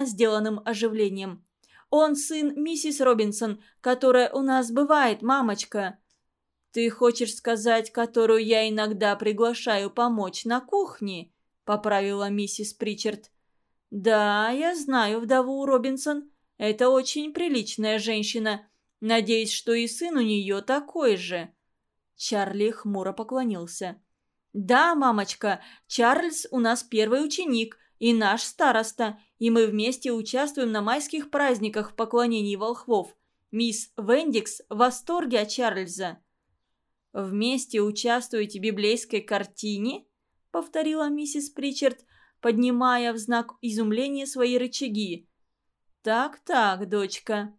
сделанным оживлением. «Он сын миссис Робинсон, которая у нас бывает, мамочка». «Ты хочешь сказать, которую я иногда приглашаю помочь на кухне?» – поправила миссис Причард. «Да, я знаю вдову Робинсон. Это очень приличная женщина. Надеюсь, что и сын у нее такой же». Чарли хмуро поклонился. «Да, мамочка, Чарльз у нас первый ученик и наш староста, и мы вместе участвуем на майских праздниках в поклонении волхвов. Мисс Вендикс в восторге от Чарльза». «Вместе участвуете в библейской картине?» — повторила миссис Причард, поднимая в знак изумления свои рычаги. «Так-так, дочка.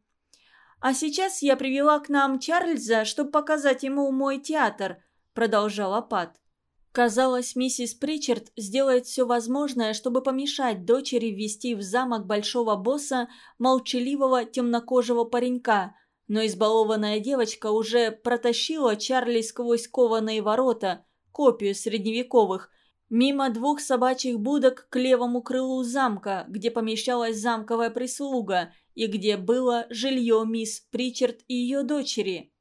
А сейчас я привела к нам Чарльза, чтобы показать ему мой театр», — продолжала Пат. Казалось, миссис Причард сделает все возможное, чтобы помешать дочери ввести в замок большого босса молчаливого темнокожего паренька, но избалованная девочка уже протащила Чарли сквозь кованые ворота, копию средневековых, мимо двух собачьих будок к левому крылу замка, где помещалась замковая прислуга и где было жилье мисс Причард и ее дочери.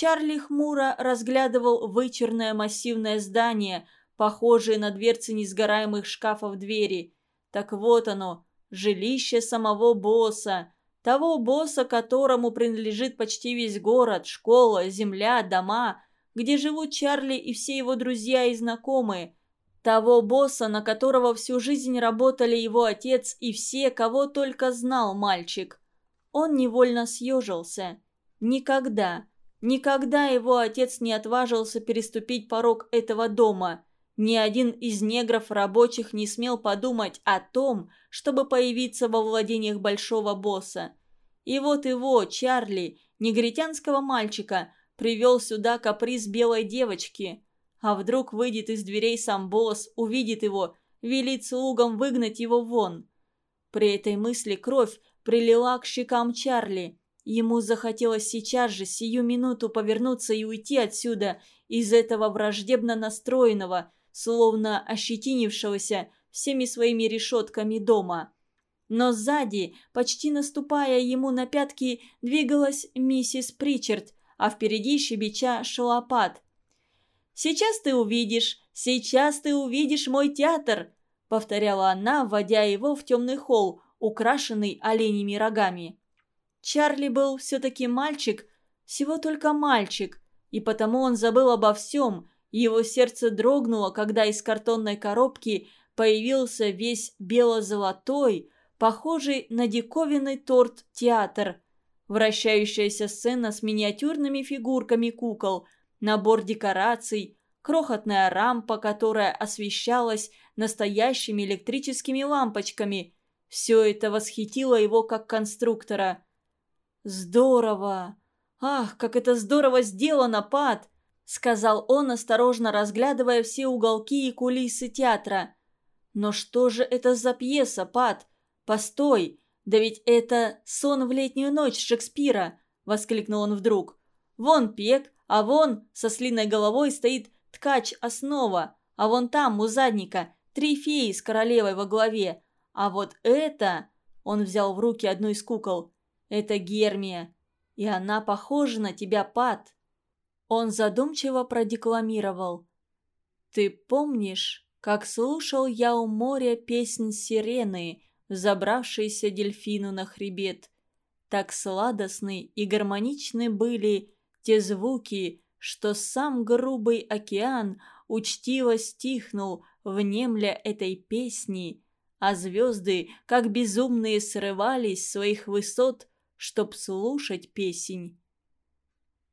Чарли хмуро разглядывал вычерное массивное здание, похожее на дверцы несгораемых шкафов двери. Так вот оно, жилище самого босса, того босса, которому принадлежит почти весь город, школа, земля, дома, где живут Чарли и все его друзья и знакомые, того босса, на которого всю жизнь работали его отец и все, кого только знал мальчик. Он невольно съежился. Никогда, никогда его отец не отважился переступить порог этого дома. Ни один из негров рабочих не смел подумать о том, чтобы появиться во владениях большого босса. И вот его, Чарли, негритянского мальчика, привел сюда каприз белой девочки – а вдруг выйдет из дверей сам босс, увидит его, велит слугам выгнать его вон. При этой мысли кровь прилила к щекам Чарли. Ему захотелось сейчас же, сию минуту, повернуться и уйти отсюда, из этого враждебно настроенного, словно ощетинившегося всеми своими решетками дома. Но сзади, почти наступая ему на пятки, двигалась миссис Причард, а впереди щебеча шалопат – Сейчас ты увидишь, сейчас ты увидишь мой театр!» — повторяла она, вводя его в темный холл, украшенный оленями рогами. Чарли был все-таки мальчик, всего только мальчик, и потому он забыл обо всем, его сердце дрогнуло, когда из картонной коробки появился весь бело-золотой, похожий на диковинный торт театр. Вращающаяся сцена с миниатюрными фигурками кукол – набор декораций, крохотная рампа, которая освещалась настоящими электрическими лампочками. Все это восхитило его как конструктора. «Здорово! Ах, как это здорово сделано, Пат!» — сказал он, осторожно разглядывая все уголки и кулисы театра. «Но что же это за пьеса, Пат? Постой! Да ведь это «Сон в летнюю ночь» Шекспира!» — воскликнул он вдруг. «Вон Пек, а вон со слиной головой стоит ткач основа, а вон там, у задника, три феи с королевой во главе. А вот это... Он взял в руки одну из кукол. Это Гермия. И она похожа на тебя, Пат. Он задумчиво продекламировал. «Ты помнишь, как слушал я у моря песнь сирены, забравшейся дельфину на хребет? Так сладостны и гармоничны были те звуки, что сам грубый океан учтиво стихнул, внемля этой песни, а звезды, как безумные, срывались с своих высот, чтоб слушать песнь.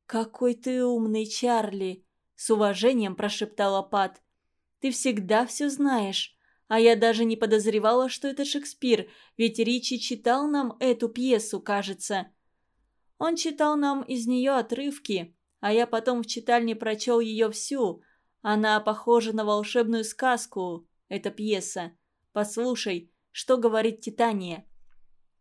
«Какой ты умный, Чарли!» — с уважением прошептала Пат. «Ты всегда все знаешь, а я даже не подозревала, что это Шекспир, ведь Ричи читал нам эту пьесу, кажется. Он читал нам из нее отрывки, а я потом в читальне прочел ее всю. Она похожа на волшебную сказку, эта пьеса. Послушай, что говорит Титания.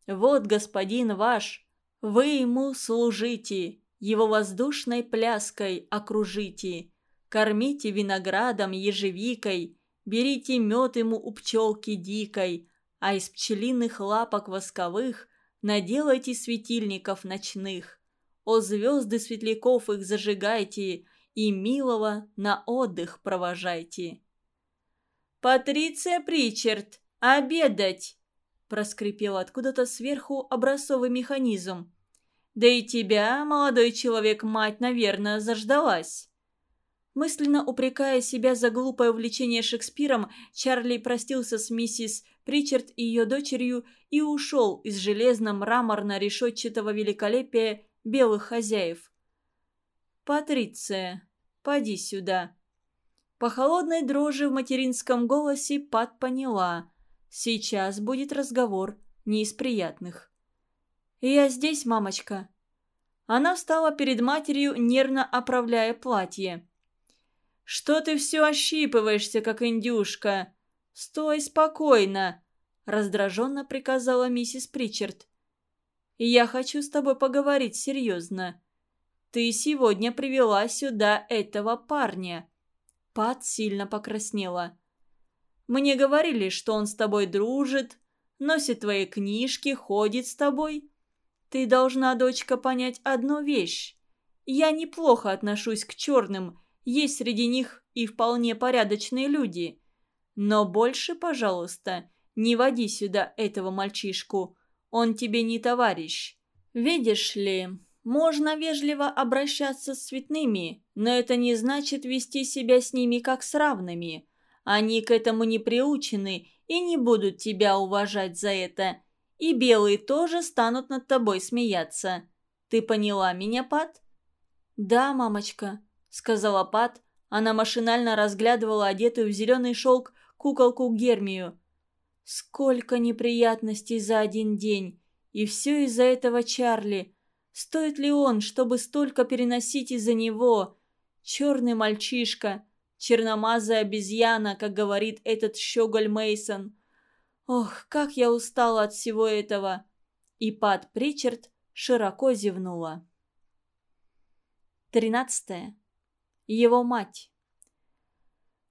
«Вот господин ваш, вы ему служите, его воздушной пляской окружите, кормите виноградом, ежевикой, берите мед ему у пчелки дикой, а из пчелиных лапок восковых наделайте светильников ночных. О звезды светляков их зажигайте и милого на отдых провожайте. «Патриция Причерт, обедать!» Проскрипел откуда-то сверху образцовый механизм. «Да и тебя, молодой человек, мать, наверное, заждалась». Мысленно упрекая себя за глупое увлечение Шекспиром, Чарли простился с миссис Причард и ее дочерью и ушел из железно-мраморно-решетчатого великолепия белых хозяев. «Патриция, поди сюда». По холодной дрожи в материнском голосе Пат поняла. Сейчас будет разговор не из приятных. «Я здесь, мамочка». Она встала перед матерью, нервно оправляя платье. «Что ты все ощипываешься, как индюшка? Стой спокойно!» – раздраженно приказала миссис Причард. «Я хочу с тобой поговорить серьезно. Ты сегодня привела сюда этого парня». Пат сильно покраснела. Мне говорили, что он с тобой дружит, носит твои книжки, ходит с тобой. Ты должна, дочка, понять одну вещь. Я неплохо отношусь к черным, есть среди них и вполне порядочные люди. Но больше, пожалуйста, не води сюда этого мальчишку. Он тебе не товарищ. Видишь ли, можно вежливо обращаться с цветными, но это не значит вести себя с ними как с равными. Они к этому не приучены и не будут тебя уважать за это. И белые тоже станут над тобой смеяться. Ты поняла меня, Пат?» «Да, мамочка», — сказала Пат. Она машинально разглядывала одетую в зеленый шелк куколку Гермию. «Сколько неприятностей за один день! И все из-за этого Чарли! Стоит ли он, чтобы столько переносить из-за него? Черный мальчишка!» Черномазая обезьяна, как говорит этот щеголь Мейсон. Ох, как я устала от всего этого. И Пат Причард широко зевнула. Тринадцатое. Его мать.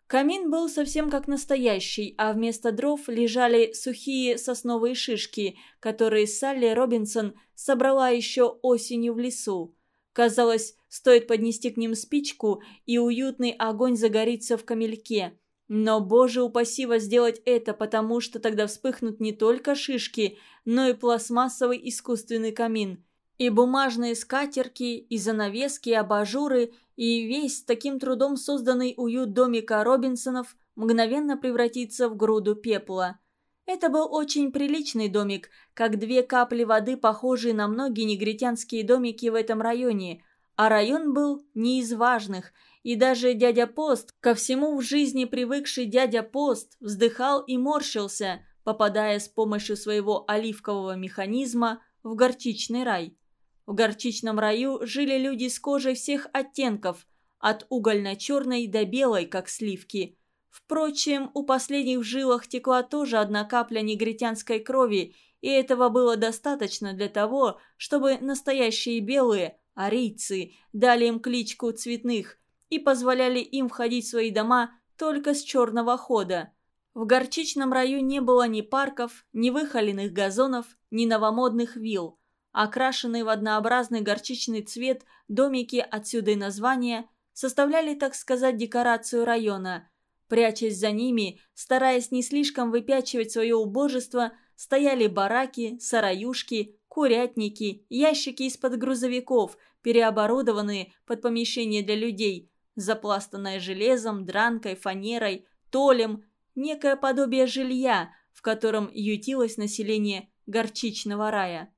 Камин был совсем как настоящий, а вместо дров лежали сухие сосновые шишки, которые Салли Робинсон собрала еще осенью в лесу. Казалось, стоит поднести к ним спичку, и уютный огонь загорится в камельке. Но, боже упаси вас сделать это, потому что тогда вспыхнут не только шишки, но и пластмассовый искусственный камин. И бумажные скатерки, и занавески, и абажуры, и весь таким трудом созданный уют домика Робинсонов мгновенно превратится в груду пепла. Это был очень приличный домик, как две капли воды, похожие на многие негритянские домики в этом районе. А район был не из важных, и даже дядя Пост, ко всему в жизни привыкший дядя Пост, вздыхал и морщился, попадая с помощью своего оливкового механизма в горчичный рай. В горчичном раю жили люди с кожей всех оттенков, от угольно-черной до белой, как сливки – Впрочем, у последних в жилах текла тоже одна капля негритянской крови, и этого было достаточно для того, чтобы настоящие белые, арийцы, дали им кличку цветных и позволяли им входить в свои дома только с черного хода. В горчичном раю не было ни парков, ни выхоленных газонов, ни новомодных вилл. Окрашенные в однообразный горчичный цвет домики, отсюда и название, составляли, так сказать, декорацию района – Прячась за ними, стараясь не слишком выпячивать свое убожество, стояли бараки, сараюшки, курятники, ящики из-под грузовиков, переоборудованные под помещения для людей, запластанное железом, дранкой, фанерой, толем, некое подобие жилья, в котором ютилось население горчичного рая.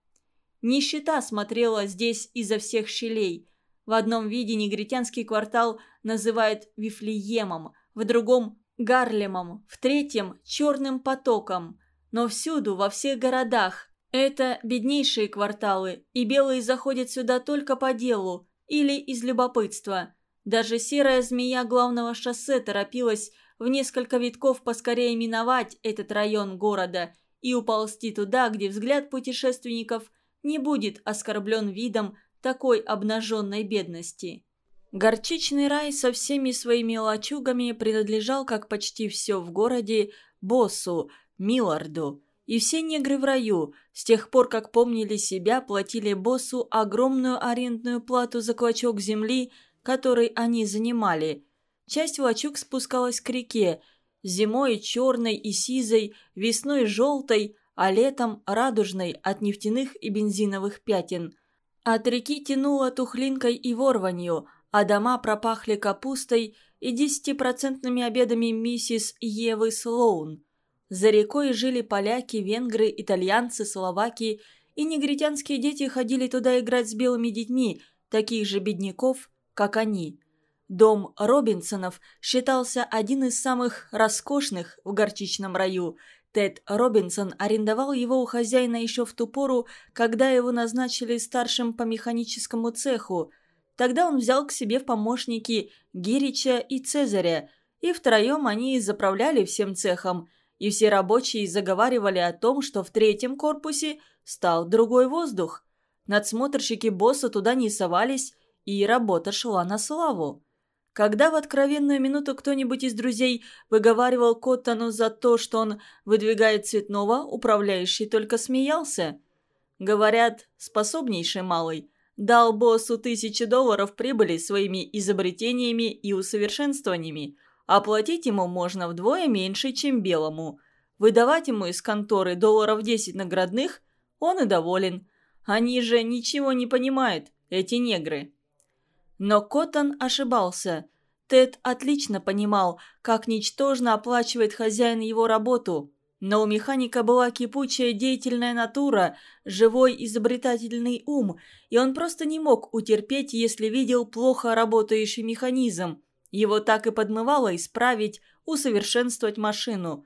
Нищета смотрела здесь изо всех щелей. В одном виде негритянский квартал называют Вифлеемом – в другом – Гарлемом, в третьем – Черным потоком. Но всюду, во всех городах, это беднейшие кварталы, и белые заходят сюда только по делу или из любопытства. Даже серая змея главного шоссе торопилась в несколько витков поскорее миновать этот район города и уползти туда, где взгляд путешественников не будет оскорблен видом такой обнаженной бедности. Горчичный рай со всеми своими лачугами принадлежал, как почти все в городе, боссу, Милларду. И все негры в раю, с тех пор, как помнили себя, платили боссу огромную арендную плату за клочок земли, который они занимали. Часть лачуг спускалась к реке, зимой черной и сизой, весной желтой, а летом радужной от нефтяных и бензиновых пятен. От реки тянуло тухлинкой и ворванью, а дома пропахли капустой и десятипроцентными обедами миссис Евы Слоун. За рекой жили поляки, венгры, итальянцы, словаки, и негритянские дети ходили туда играть с белыми детьми, таких же бедняков, как они. Дом Робинсонов считался один из самых роскошных в горчичном раю. Тед Робинсон арендовал его у хозяина еще в ту пору, когда его назначили старшим по механическому цеху. Тогда он взял к себе в помощники Гирича и Цезаря, и втроем они заправляли всем цехом – и все рабочие заговаривали о том, что в третьем корпусе стал другой воздух. Надсмотрщики босса туда не совались, и работа шла на славу. Когда в откровенную минуту кто-нибудь из друзей выговаривал Коттону за то, что он выдвигает цветного, управляющий только смеялся. Говорят, способнейший малый дал боссу тысячи долларов прибыли своими изобретениями и усовершенствованиями – Оплатить ему можно вдвое меньше, чем белому. Выдавать ему из конторы долларов 10 наградных он и доволен. Они же ничего не понимают, эти негры. Но Коттон ошибался. Тед отлично понимал, как ничтожно оплачивает хозяин его работу. Но у механика была кипучая деятельная натура, живой изобретательный ум, и он просто не мог утерпеть, если видел плохо работающий механизм. Его так и подмывало исправить, усовершенствовать машину.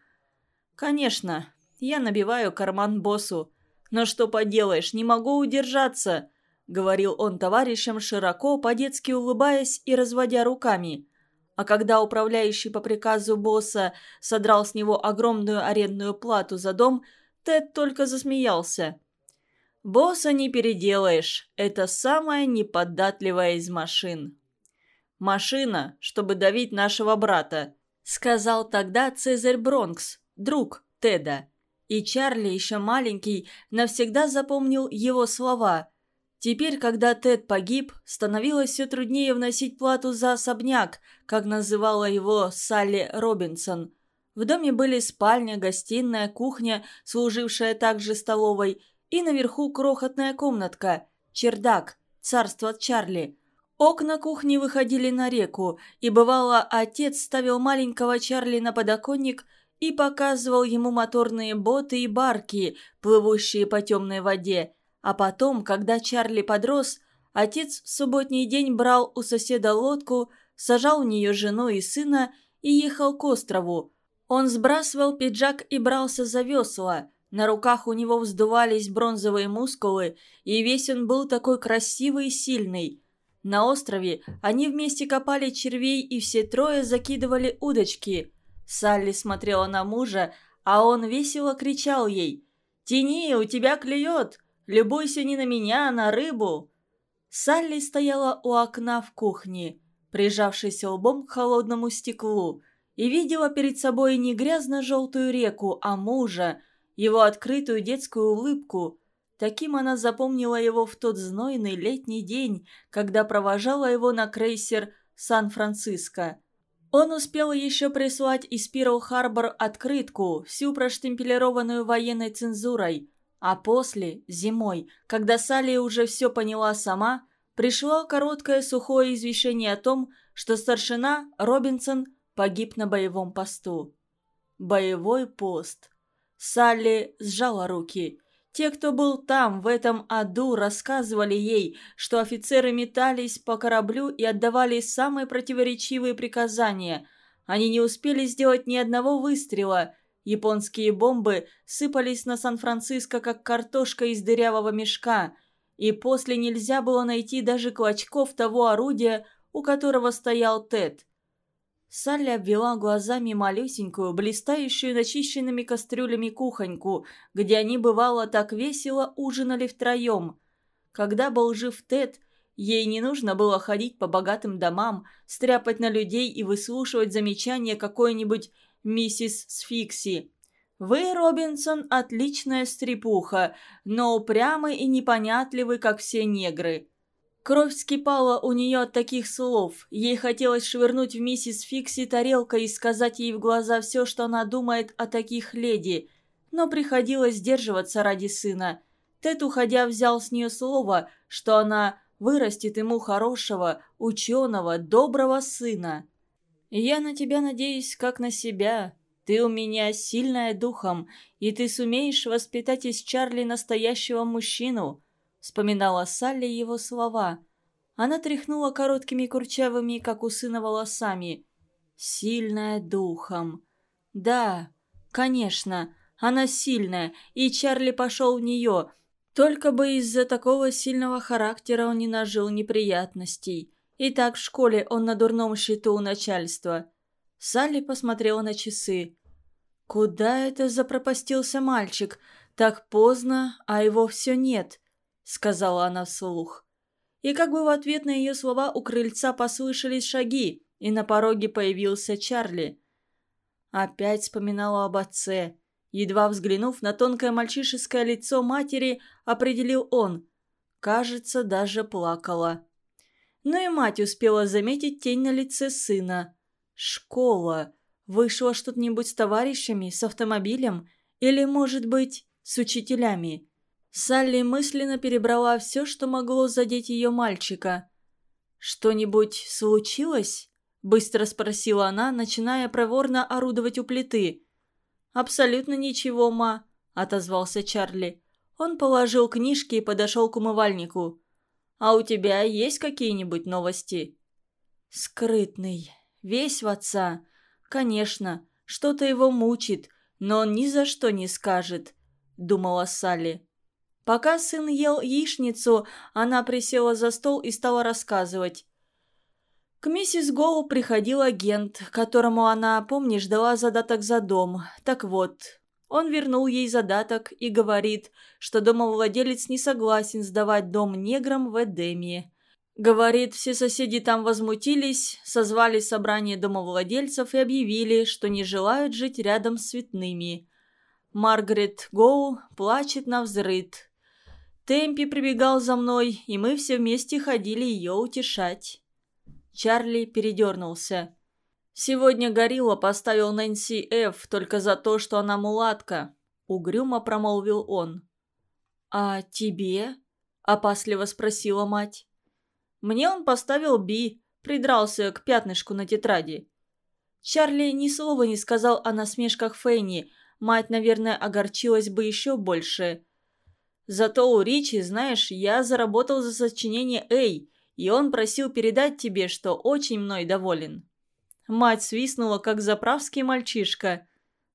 Конечно, я набиваю карман боссу. Но что поделаешь, не могу удержаться, говорил он товарищам широко, по-детски улыбаясь и разводя руками. А когда управляющий по приказу босса содрал с него огромную арендную плату за дом, Тед только засмеялся. «Босса не переделаешь. Это самая неподатливая из машин». «Машина, чтобы давить нашего брата», — сказал тогда Цезарь Бронкс, друг Теда. И Чарли, еще маленький, навсегда запомнил его слова. Теперь, когда Тед погиб, становилось все труднее вносить плату за особняк, как называла его Салли Робинсон. В доме были спальня, гостиная, кухня, служившая также столовой, и наверху крохотная комнатка, чердак, царство Чарли – Окна кухни выходили на реку, и бывало, отец ставил маленького Чарли на подоконник и показывал ему моторные боты и барки, плывущие по темной воде. А потом, когда Чарли подрос, отец в субботний день брал у соседа лодку, сажал в нее жену и сына и ехал к острову. Он сбрасывал пиджак и брался за весла. На руках у него вздувались бронзовые мускулы, и весь он был такой красивый и сильный – на острове они вместе копали червей и все трое закидывали удочки. Салли смотрела на мужа, а он весело кричал ей «Тяни, у тебя клюет! Любуйся не на меня, а на рыбу!» Салли стояла у окна в кухне, прижавшись лбом к холодному стеклу, и видела перед собой не грязно-желтую реку, а мужа, его открытую детскую улыбку – Таким она запомнила его в тот знойный летний день, когда провожала его на крейсер «Сан-Франциско». Он успел еще прислать из Пирл-Харбор открытку, всю проштемпелированную военной цензурой. А после, зимой, когда Салли уже все поняла сама, пришло короткое сухое извещение о том, что старшина Робинсон погиб на боевом посту. Боевой пост. Салли сжала руки – те, кто был там, в этом аду, рассказывали ей, что офицеры метались по кораблю и отдавали самые противоречивые приказания. Они не успели сделать ни одного выстрела. Японские бомбы сыпались на Сан-Франциско, как картошка из дырявого мешка. И после нельзя было найти даже клочков того орудия, у которого стоял Тед. Салли обвела глазами малюсенькую, блистающую начищенными кастрюлями кухоньку, где они, бывало, так весело ужинали втроем. Когда был жив Тед, ей не нужно было ходить по богатым домам, стряпать на людей и выслушивать замечания какой-нибудь миссис Сфикси. Вы, Робинсон, отличная стрепуха, но упрямый и непонятливый, как все негры. Кровь вскипала у нее от таких слов. Ей хотелось швырнуть в миссис Фикси тарелкой и сказать ей в глаза все, что она думает о таких леди. Но приходилось сдерживаться ради сына. Тед, уходя, взял с нее слово, что она вырастет ему хорошего, ученого, доброго сына. «Я на тебя надеюсь, как на себя. Ты у меня сильная духом, и ты сумеешь воспитать из Чарли настоящего мужчину», — вспоминала Салли его слова. Она тряхнула короткими курчавыми, как у сына, волосами. «Сильная духом». «Да, конечно, она сильная, и Чарли пошел в нее, только бы из-за такого сильного характера он не нажил неприятностей. И так в школе он на дурном счету у начальства. Салли посмотрела на часы. «Куда это запропастился мальчик? Так поздно, а его все нет», — сказала она вслух. И как бы в ответ на ее слова у крыльца послышались шаги, и на пороге появился Чарли. Опять вспоминала об отце. Едва взглянув на тонкое мальчишеское лицо матери, определил он. Кажется, даже плакала. Но и мать успела заметить тень на лице сына. Школа. Вышло что-нибудь с товарищами, с автомобилем? Или, может быть, с учителями? Салли мысленно перебрала все, что могло задеть ее мальчика. «Что-нибудь случилось?» – быстро спросила она, начиная проворно орудовать у плиты – «Абсолютно ничего, ма», – отозвался Чарли. Он положил книжки и подошел к умывальнику. «А у тебя есть какие-нибудь новости?» «Скрытный. Весь в отца. Конечно, что-то его мучит, но он ни за что не скажет», – думала Салли. Пока сын ел яичницу, она присела за стол и стала рассказывать. К миссис Гоу приходил агент, которому она, помнишь, дала задаток за дом. Так вот, он вернул ей задаток и говорит, что домовладелец не согласен сдавать дом неграм в Эдемии. Говорит, все соседи там возмутились, созвали собрание домовладельцев и объявили, что не желают жить рядом с цветными. Маргарет Гоу плачет на взрыд. Темпи прибегал за мной, и мы все вместе ходили ее утешать. Чарли передернулся. «Сегодня Горилла поставил Нэнси Ф. только за то, что она мулатка», — угрюмо промолвил он. «А тебе?» — опасливо спросила мать. «Мне он поставил Би, придрался к пятнышку на тетради». Чарли ни слова не сказал о насмешках Фенни. Мать, наверное, огорчилась бы еще больше. «Зато у Ричи, знаешь, я заработал за сочинение «Эй», и он просил передать тебе, что очень мной доволен». Мать свистнула, как заправский мальчишка.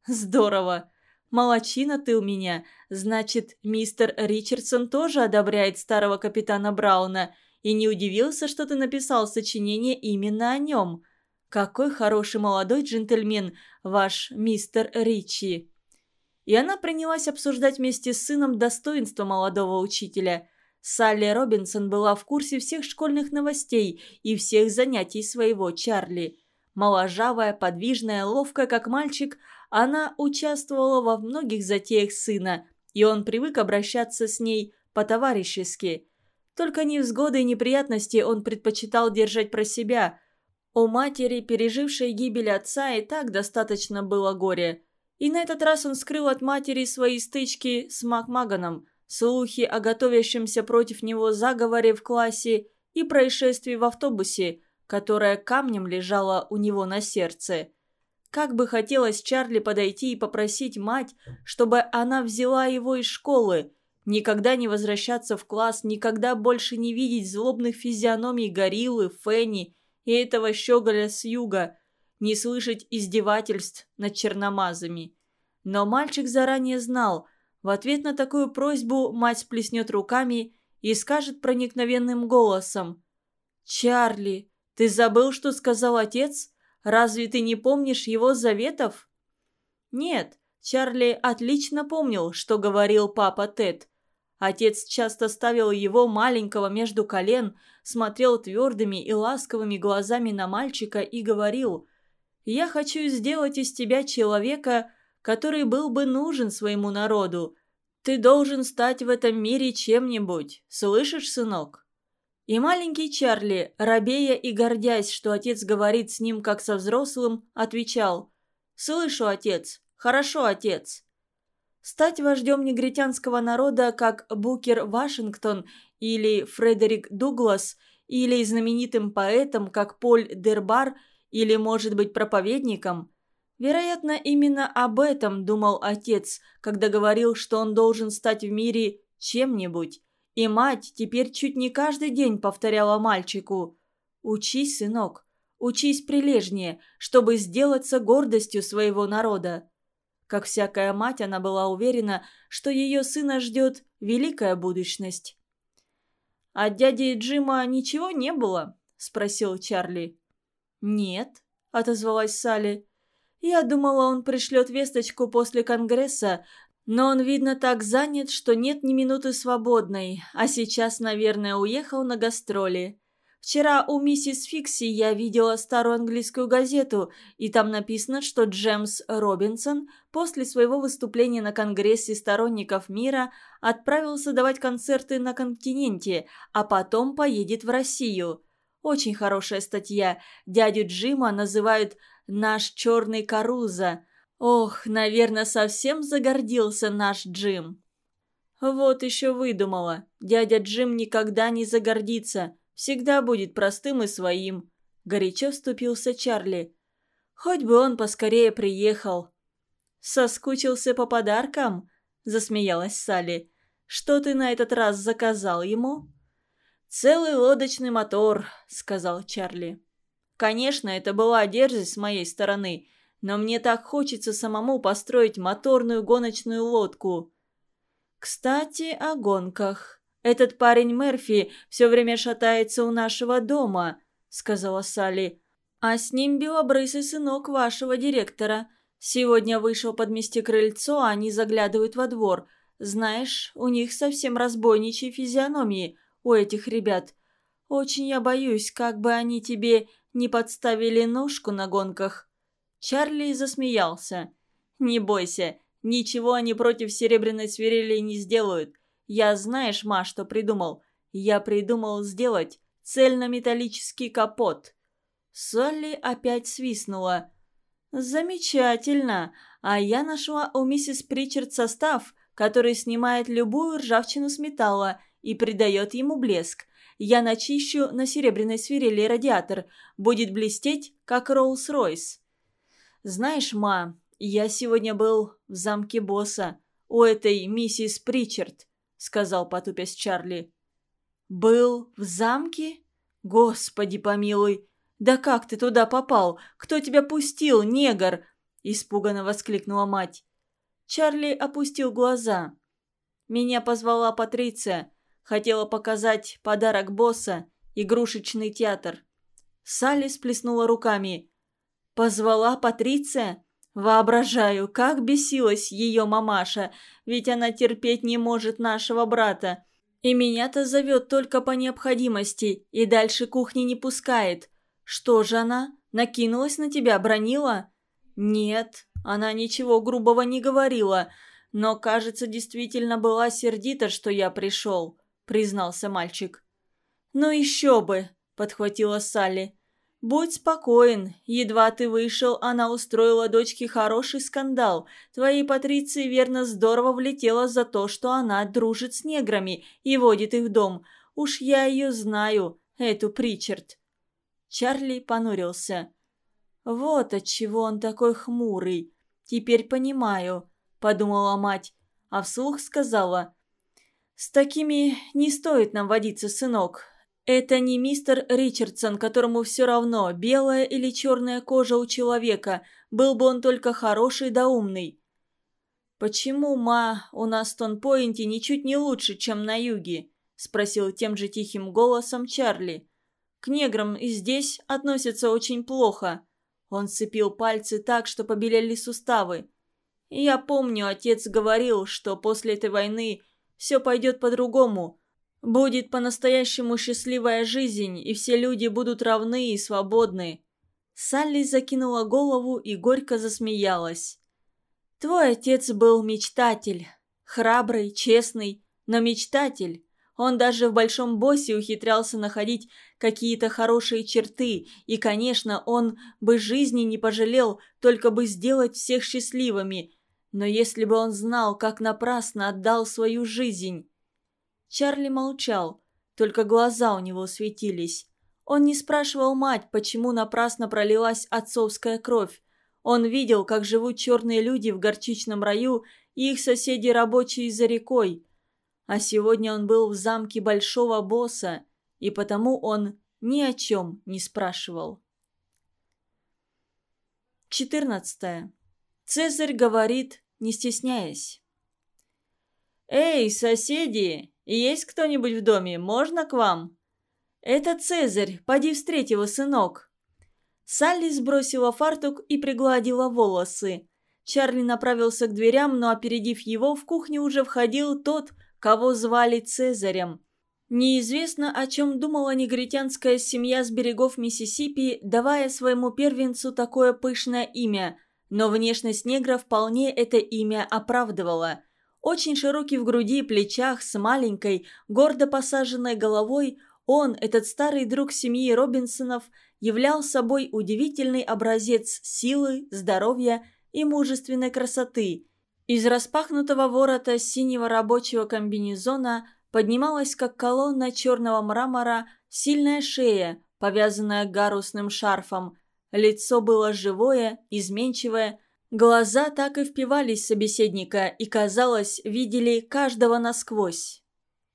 «Здорово! Молодчина ты у меня. Значит, мистер Ричардсон тоже одобряет старого капитана Брауна и не удивился, что ты написал сочинение именно о нем. Какой хороший молодой джентльмен ваш мистер Ричи!» И она принялась обсуждать вместе с сыном достоинства молодого учителя – Салли Робинсон была в курсе всех школьных новостей и всех занятий своего Чарли. Моложавая, подвижная, ловкая, как мальчик, она участвовала во многих затеях сына, и он привык обращаться с ней по-товарищески. Только невзгоды и неприятности он предпочитал держать про себя. У матери, пережившей гибель отца, и так достаточно было горя. И на этот раз он скрыл от матери свои стычки с Макмаганом – слухи о готовящемся против него заговоре в классе и происшествии в автобусе, которое камнем лежало у него на сердце. Как бы хотелось Чарли подойти и попросить мать, чтобы она взяла его из школы, никогда не возвращаться в класс, никогда больше не видеть злобных физиономий Гориллы, Фенни и этого щеголя с юга, не слышать издевательств над черномазами. Но мальчик заранее знал – в ответ на такую просьбу мать сплеснет руками и скажет проникновенным голосом. «Чарли, ты забыл, что сказал отец? Разве ты не помнишь его заветов?» Нет, Чарли отлично помнил, что говорил папа Тед. Отец часто ставил его маленького между колен, смотрел твердыми и ласковыми глазами на мальчика и говорил «Я хочу сделать из тебя человека, который был бы нужен своему народу. Ты должен стать в этом мире чем-нибудь. Слышишь, сынок?» И маленький Чарли, робея и гордясь, что отец говорит с ним как со взрослым, отвечал «Слышу, отец. Хорошо, отец». Стать вождем негритянского народа, как Букер Вашингтон или Фредерик Дуглас, или знаменитым поэтом, как Поль Дербар, или, может быть, проповедником. Вероятно, именно об этом думал отец, когда говорил, что он должен стать в мире чем-нибудь. И мать теперь чуть не каждый день повторяла мальчику «Учись, сынок, учись прилежнее, чтобы сделаться гордостью своего народа». Как всякая мать, она была уверена, что ее сына ждет великая будущность. «От дяди Джима ничего не было?» – спросил Чарли. «Нет», – отозвалась Салли. «Я думала, он пришлет весточку после Конгресса, но он, видно, так занят, что нет ни минуты свободной, а сейчас, наверное, уехал на гастроли. Вчера у миссис Фикси я видела старую английскую газету, и там написано, что Джемс Робинсон после своего выступления на Конгрессе сторонников мира отправился давать концерты на континенте, а потом поедет в Россию. Очень хорошая статья. Дядю Джима называют «наш черный Каруза». Ох, наверное, совсем загордился наш Джим. Вот еще выдумала. Дядя Джим никогда не загордится всегда будет простым и своим», — горячо вступился Чарли. «Хоть бы он поскорее приехал». «Соскучился по подаркам?» — засмеялась Салли. «Что ты на этот раз заказал ему?» «Целый лодочный мотор», — сказал Чарли. «Конечно, это была дерзость с моей стороны, но мне так хочется самому построить моторную гоночную лодку». «Кстати, о гонках», «Этот парень Мерфи все время шатается у нашего дома», — сказала Салли. «А с ним белобрысый сынок вашего директора. Сегодня вышел подмести крыльцо, а они заглядывают во двор. Знаешь, у них совсем разбойничьи физиономии, у этих ребят. Очень я боюсь, как бы они тебе не подставили ножку на гонках». Чарли засмеялся. «Не бойся, ничего они против серебряной свирели не сделают. Я знаешь, ма, что придумал? Я придумал сделать цельнометаллический капот». Солли опять свистнула. «Замечательно. А я нашла у миссис Причард состав, который снимает любую ржавчину с металла и придает ему блеск. Я начищу на серебряной свирели радиатор. Будет блестеть, как Роллс-Ройс». «Знаешь, ма, я сегодня был в замке босса у этой миссис Причард сказал потупясь Чарли. «Был в замке? Господи помилуй! Да как ты туда попал? Кто тебя пустил, негр?» Испуганно воскликнула мать. Чарли опустил глаза. «Меня позвала Патриция. Хотела показать подарок босса, игрушечный театр». Салли сплеснула руками. «Позвала Патриция? Воображаю, как бесилась ее мамаша, ведь она терпеть не может нашего брата. И меня-то зовет только по необходимости, и дальше кухни не пускает. Что же она? Накинулась на тебя, бронила? Нет, она ничего грубого не говорила, но, кажется, действительно была сердита, что я пришел, признался мальчик. Ну еще бы, подхватила Салли. «Будь спокоен. Едва ты вышел, она устроила дочке хороший скандал. Твоей Патриции, верно, здорово влетела за то, что она дружит с неграми и водит их в дом. Уж я ее знаю, эту Причард». Чарли понурился. «Вот отчего он такой хмурый. Теперь понимаю», — подумала мать, а вслух сказала. «С такими не стоит нам водиться, сынок. Это не мистер Ричардсон, которому все равно, белая или черная кожа у человека, был бы он только хороший да умный. «Почему, ма, у нас в Тонпоинте ничуть не лучше, чем на юге?» – спросил тем же тихим голосом Чарли. «К неграм и здесь относятся очень плохо». Он сцепил пальцы так, что побелели суставы. Я помню, отец говорил, что после этой войны все пойдет по-другому – Будет по-настоящему счастливая жизнь, и все люди будут равны и свободны». Салли закинула голову и горько засмеялась. Твой отец был мечтатель. Храбрый, честный, но мечтатель. Он даже в «Большом боссе» ухитрялся находить какие-то хорошие черты, и, конечно, он бы жизни не пожалел, только бы сделать всех счастливыми. Но если бы он знал, как напрасно отдал свою жизнь... Чарли молчал, только глаза у него светились. Он не спрашивал мать, почему напрасно пролилась отцовская кровь. Он видел, как живут черные люди в горчичном раю и их соседи рабочие за рекой. А сегодня он был в замке большого босса, и потому он ни о чем не спрашивал. 14. Цезарь говорит, не стесняясь. «Эй, соседи, есть кто-нибудь в доме? Можно к вам?» «Это Цезарь, поди встреть его, сынок». Салли сбросила фартук и пригладила волосы. Чарли направился к дверям, но, опередив его, в кухню уже входил тот, кого звали Цезарем. Неизвестно, о чем думала негритянская семья с берегов Миссисипи, давая своему первенцу такое пышное имя, но внешность негра вполне это имя оправдывала. Очень широкий в груди и плечах, с маленькой, гордо посаженной головой, он, этот старый друг семьи Робинсонов, являл собой удивительный образец силы, здоровья и мужественной красоты. Из распахнутого ворота синего рабочего комбинезона поднималась, как колонна черного мрамора, сильная шея, повязанная гарусным шарфом. Лицо было живое, изменчивое, глаза так и впивались собеседника и, казалось, видели каждого насквозь.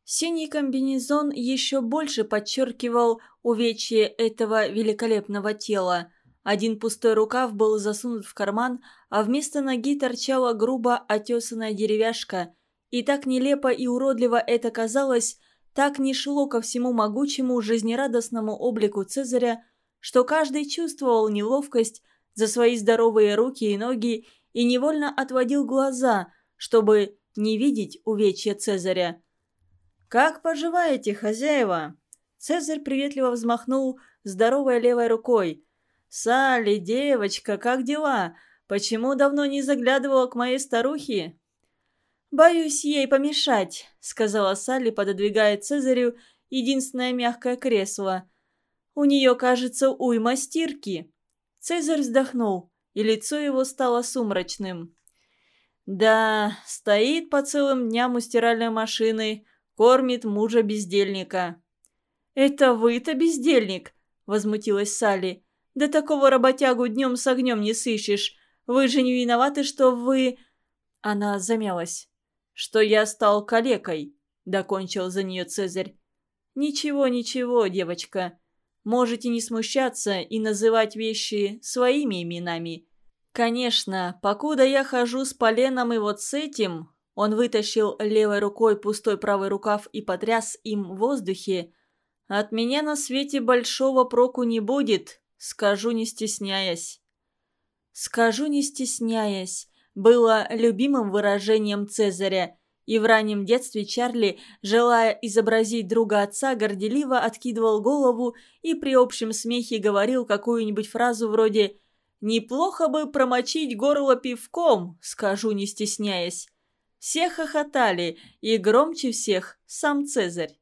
Синий комбинезон еще больше подчеркивал увечье этого великолепного тела. Один пустой рукав был засунут в карман, а вместо ноги торчала грубо отесанная деревяшка. И так нелепо и уродливо это казалось, так не шло ко всему могучему, жизнерадостному облику Цезаря, что каждый чувствовал неловкость за свои здоровые руки и ноги и невольно отводил глаза, чтобы не видеть увечья Цезаря. «Как поживаете, хозяева?» Цезарь приветливо взмахнул здоровой левой рукой. «Салли, девочка, как дела? Почему давно не заглядывала к моей старухе?» «Боюсь ей помешать», — сказала Салли, пододвигая Цезарю единственное мягкое кресло. «У нее, кажется, уйма стирки». Цезарь вздохнул, и лицо его стало сумрачным. «Да, стоит по целым дням у стиральной машины, кормит мужа-бездельника». «Это вы-то бездельник?» – возмутилась Салли. «Да такого работягу днем с огнем не сыщешь. Вы же не виноваты, что вы...» Она замялась. «Что я стал калекой», – докончил за нее Цезарь. «Ничего, ничего, девочка. Можете не смущаться и называть вещи своими именами. Конечно, покуда я хожу с поленом и вот с этим, он вытащил левой рукой пустой правый рукав и потряс им в воздухе. «От меня на свете большого проку не будет, скажу не стесняясь». «Скажу не стесняясь» было любимым выражением Цезаря, и в раннем детстве Чарли, желая изобразить друга отца, горделиво откидывал голову и при общем смехе говорил какую-нибудь фразу вроде «Неплохо бы промочить горло пивком, скажу не стесняясь». Все хохотали, и громче всех сам Цезарь.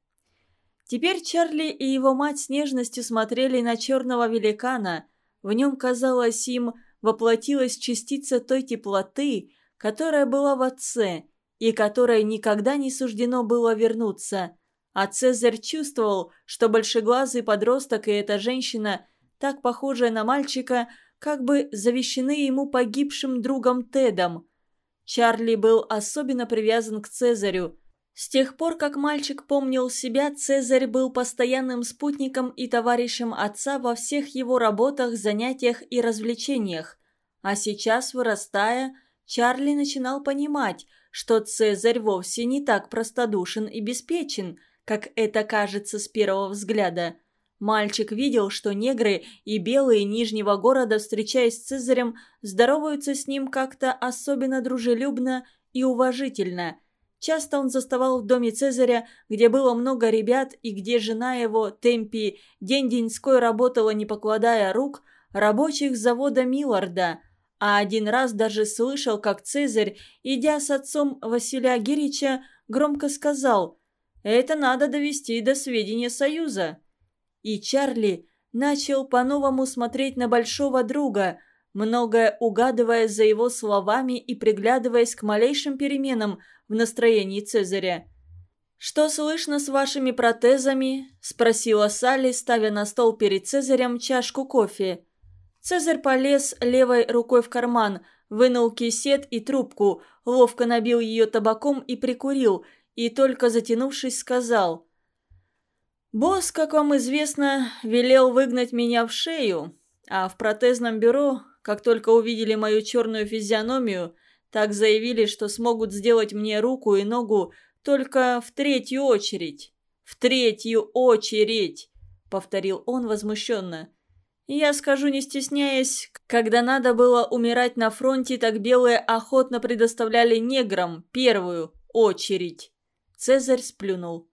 Теперь Чарли и его мать с нежностью смотрели на черного великана. В нем, казалось им, воплотилась частица той теплоты, которая была в отце, и которой никогда не суждено было вернуться. А Цезарь чувствовал, что большеглазый подросток и эта женщина, так похожая на мальчика, как бы завещены ему погибшим другом Тедом – Чарли был особенно привязан к Цезарю. С тех пор, как мальчик помнил себя, Цезарь был постоянным спутником и товарищем отца во всех его работах, занятиях и развлечениях. А сейчас, вырастая, Чарли начинал понимать, что Цезарь вовсе не так простодушен и беспечен, как это кажется с первого взгляда – Мальчик видел, что негры и белые Нижнего города, встречаясь с Цезарем, здороваются с ним как-то особенно дружелюбно и уважительно. Часто он заставал в доме Цезаря, где было много ребят и где жена его, Темпи, день-деньской работала, не покладая рук, рабочих завода Милларда. А один раз даже слышал, как Цезарь, идя с отцом Василия Гирича, громко сказал «Это надо довести до сведения Союза». И Чарли начал по-новому смотреть на большого друга, многое угадывая за его словами и приглядываясь к малейшим переменам в настроении Цезаря. «Что слышно с вашими протезами?» – спросила Салли, ставя на стол перед Цезарем чашку кофе. Цезарь полез левой рукой в карман, вынул кисет и трубку, ловко набил ее табаком и прикурил, и только затянувшись сказал. «Босс, как вам известно, велел выгнать меня в шею, а в протезном бюро, как только увидели мою черную физиономию, так заявили, что смогут сделать мне руку и ногу только в третью очередь. В третью очередь!» — повторил он возмущенно. Я скажу, не стесняясь, когда надо было умирать на фронте, так белые охотно предоставляли неграм первую очередь. Цезарь сплюнул.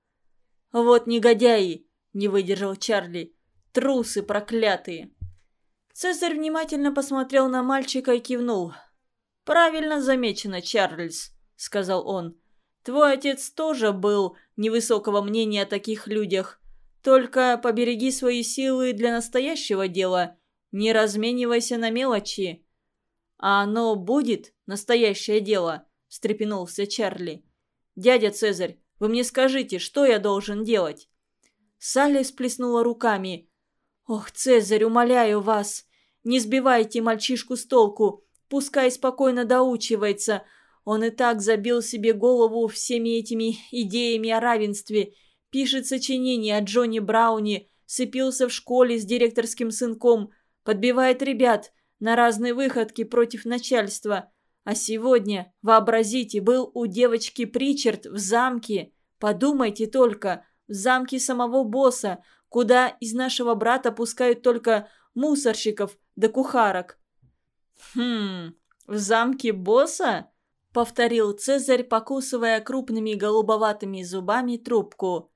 «Вот негодяи!» – не выдержал Чарли. «Трусы проклятые!» Цезарь внимательно посмотрел на мальчика и кивнул. «Правильно замечено, Чарльз», – сказал он. «Твой отец тоже был невысокого мнения о таких людях. Только побереги свои силы для настоящего дела. Не разменивайся на мелочи». «А оно будет, настоящее дело?» – встрепенулся Чарли. «Дядя Цезарь, вы мне скажите, что я должен делать?» Салли сплеснула руками. «Ох, Цезарь, умоляю вас, не сбивайте мальчишку с толку, пускай спокойно доучивается. Он и так забил себе голову всеми этими идеями о равенстве пишет сочинение о Джонни Брауне, сыпился в школе с директорским сынком, подбивает ребят на разные выходки против начальства. А сегодня, вообразите, был у девочки Причард в замке. Подумайте только, в замке самого босса, куда из нашего брата пускают только мусорщиков да кухарок. «Хм, в замке босса?» — повторил Цезарь, покусывая крупными голубоватыми зубами трубку.